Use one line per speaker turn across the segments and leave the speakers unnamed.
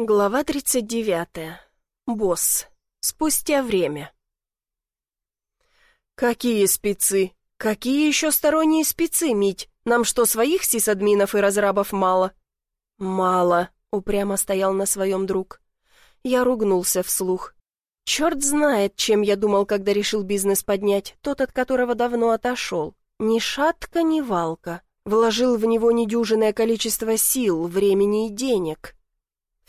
Глава 39. Босс. Спустя время. «Какие спецы? Какие еще сторонние спецы, Мить? Нам что, своих сисадминов и разрабов мало?» «Мало», — упрямо стоял на своем друг. Я ругнулся вслух. Черт знает, чем я думал, когда решил бизнес поднять, тот, от которого давно отошел. Ни шатка, ни валка. Вложил в него недюжинное количество сил, времени и денег.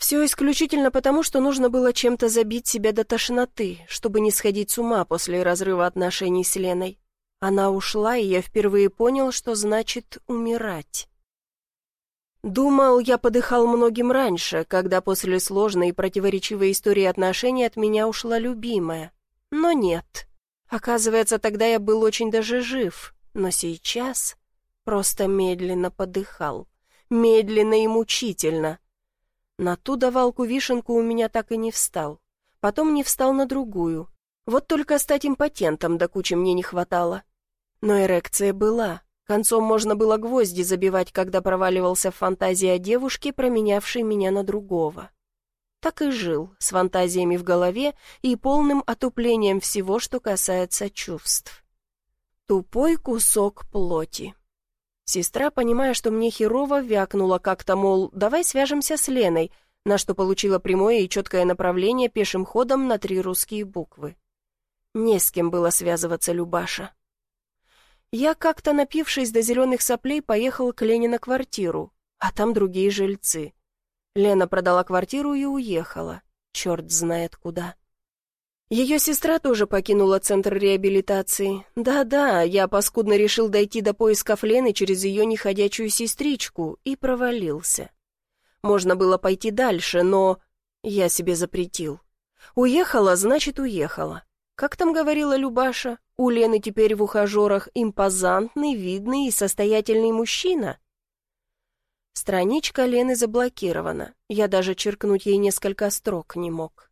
Все исключительно потому, что нужно было чем-то забить себя до тошноты, чтобы не сходить с ума после разрыва отношений с Леной. Она ушла, и я впервые понял, что значит умирать. Думал, я подыхал многим раньше, когда после сложной и противоречивой истории отношений от меня ушла любимая. Но нет. Оказывается, тогда я был очень даже жив, но сейчас просто медленно подыхал. Медленно и мучительно. На ту давалку-вишенку у меня так и не встал. Потом не встал на другую. Вот только стать импотентом до кучи мне не хватало. Но эрекция была. Концом можно было гвозди забивать, когда проваливался в фантазии о девушке, променявшей меня на другого. Так и жил, с фантазиями в голове и полным отуплением всего, что касается чувств. Тупой кусок плоти. Сестра, понимая, что мне херово, вякнула как-то, мол, давай свяжемся с Леной, на что получила прямое и четкое направление пешим ходом на три русские буквы. Не с кем было связываться Любаша. Я как-то, напившись до зеленых соплей, поехал к Лене на квартиру, а там другие жильцы. Лена продала квартиру и уехала. Черт знает куда. Ее сестра тоже покинула центр реабилитации. Да-да, я паскудно решил дойти до поисков Лены через ее неходячую сестричку и провалился. Можно было пойти дальше, но я себе запретил. Уехала, значит, уехала. Как там говорила Любаша, у Лены теперь в ухажерах импозантный, видный и состоятельный мужчина. Страничка Лены заблокирована, я даже черкнуть ей несколько строк не мог.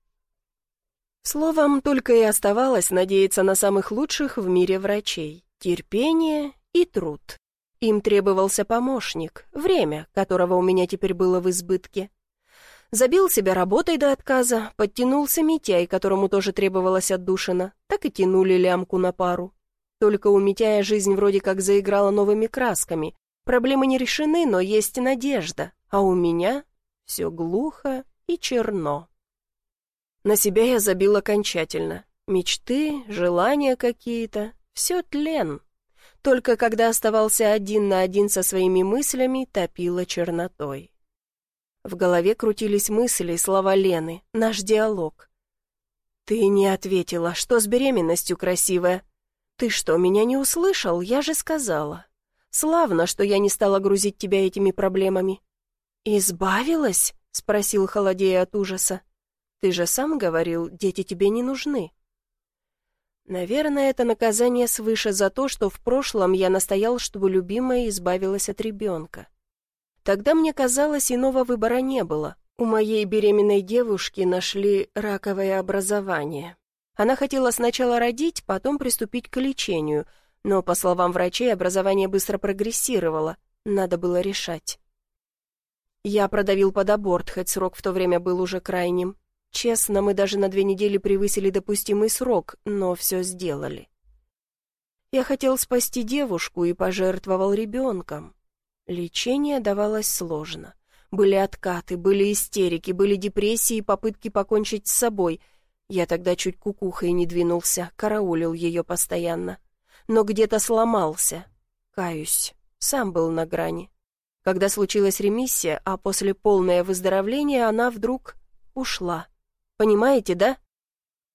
Словом, только и оставалось надеяться на самых лучших в мире врачей, терпение и труд. Им требовался помощник, время, которого у меня теперь было в избытке. Забил себя работой до отказа, подтянулся Митяй, которому тоже требовалась отдушина, так и тянули лямку на пару. Только у Митяя жизнь вроде как заиграла новыми красками. Проблемы не решены, но есть надежда, а у меня все глухо и черно. На себя я забил окончательно. Мечты, желания какие-то, все тлен. Только когда оставался один на один со своими мыслями, топило чернотой. В голове крутились мысли, слова Лены, наш диалог. «Ты не ответила, что с беременностью красивая? Ты что, меня не услышал? Я же сказала. Славно, что я не стала грузить тебя этими проблемами». «Избавилась?» — спросил, холодея от ужаса. Ты же сам говорил, дети тебе не нужны. Наверное, это наказание свыше за то, что в прошлом я настоял, чтобы любимая избавилась от ребенка. Тогда мне казалось, иного выбора не было. У моей беременной девушки нашли раковое образование. Она хотела сначала родить, потом приступить к лечению, но, по словам врачей, образование быстро прогрессировало. Надо было решать. Я продавил под аборт, хоть срок в то время был уже крайним. Честно, мы даже на две недели превысили допустимый срок, но все сделали. Я хотел спасти девушку и пожертвовал ребенком. Лечение давалось сложно. Были откаты, были истерики, были депрессии и попытки покончить с собой. Я тогда чуть кукухой не двинулся, караулил ее постоянно. Но где-то сломался. Каюсь, сам был на грани. Когда случилась ремиссия, а после полное выздоровление, она вдруг ушла. Понимаете, да?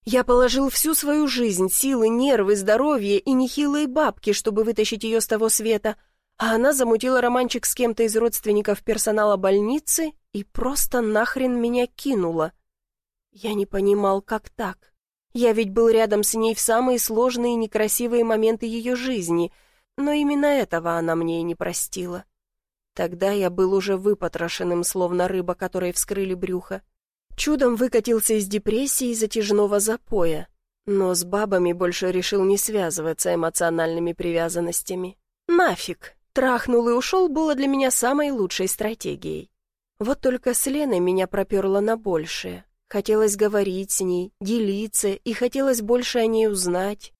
Я положил всю свою жизнь, силы, нервы, здоровье и нехилые бабки, чтобы вытащить ее с того света, а она замутила романчик с кем-то из родственников персонала больницы и просто нахрен меня кинула. Я не понимал, как так. Я ведь был рядом с ней в самые сложные и некрасивые моменты ее жизни, но именно этого она мне и не простила. Тогда я был уже выпотрошенным, словно рыба, которой вскрыли брюхо. Чудом выкатился из депрессии и затяжного запоя, но с бабами больше решил не связываться эмоциональными привязанностями. Нафиг! Трахнул и ушел было для меня самой лучшей стратегией. Вот только с Леной меня проперло на большее. Хотелось говорить с ней, делиться, и хотелось больше о ней узнать.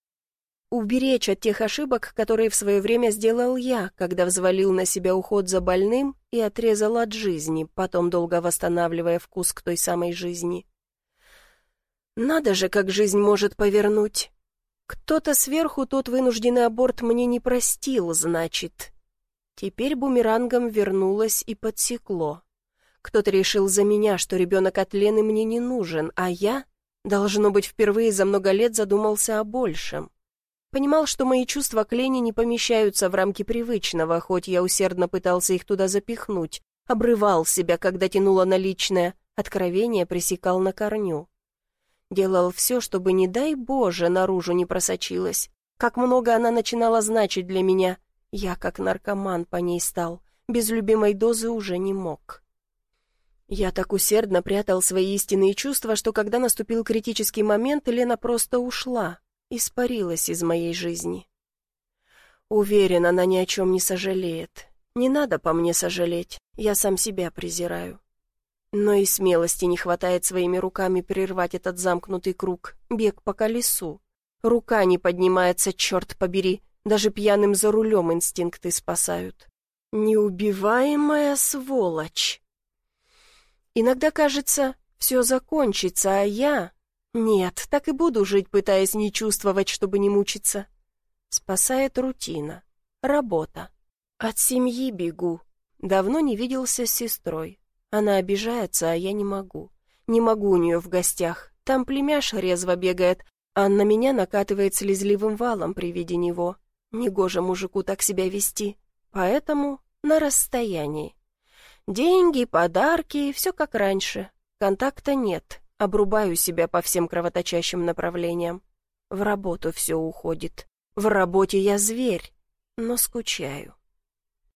Уберечь от тех ошибок, которые в свое время сделал я, когда взвалил на себя уход за больным и отрезал от жизни, потом долго восстанавливая вкус к той самой жизни. Надо же, как жизнь может повернуть. Кто-то сверху тот вынужденный аборт мне не простил, значит. Теперь бумерангом вернулось и подсекло. Кто-то решил за меня, что ребенок от Лены мне не нужен, а я, должно быть, впервые за много лет задумался о большем. Понимал, что мои чувства к Лене не помещаются в рамки привычного, хоть я усердно пытался их туда запихнуть, обрывал себя, когда тянуло на личное, откровение пресекал на корню. Делал все, чтобы, не дай Боже, наружу не просочилась. Как много она начинала значить для меня. Я, как наркоман, по ней стал. Без любимой дозы уже не мог. Я так усердно прятал свои истинные чувства, что когда наступил критический момент, Лена просто ушла, испарилась из моей жизни. Уверен, она ни о чем не сожалеет. Не надо по мне сожалеть, я сам себя презираю. Но и смелости не хватает своими руками прервать этот замкнутый круг, бег по колесу. Рука не поднимается, черт побери, даже пьяным за рулем инстинкты спасают. Неубиваемая сволочь! Иногда кажется, все закончится, а я... Нет, так и буду жить, пытаясь не чувствовать, чтобы не мучиться. Спасает рутина, работа. От семьи бегу. Давно не виделся с сестрой. Она обижается, а я не могу. Не могу у нее в гостях. Там племяш резво бегает, а на меня накатывает слезливым валом при виде него. Негоже мужику так себя вести. Поэтому на расстоянии. Деньги, подарки, все как раньше. Контакта нет. Обрубаю себя по всем кровоточащим направлениям. В работу все уходит. В работе я зверь, но скучаю.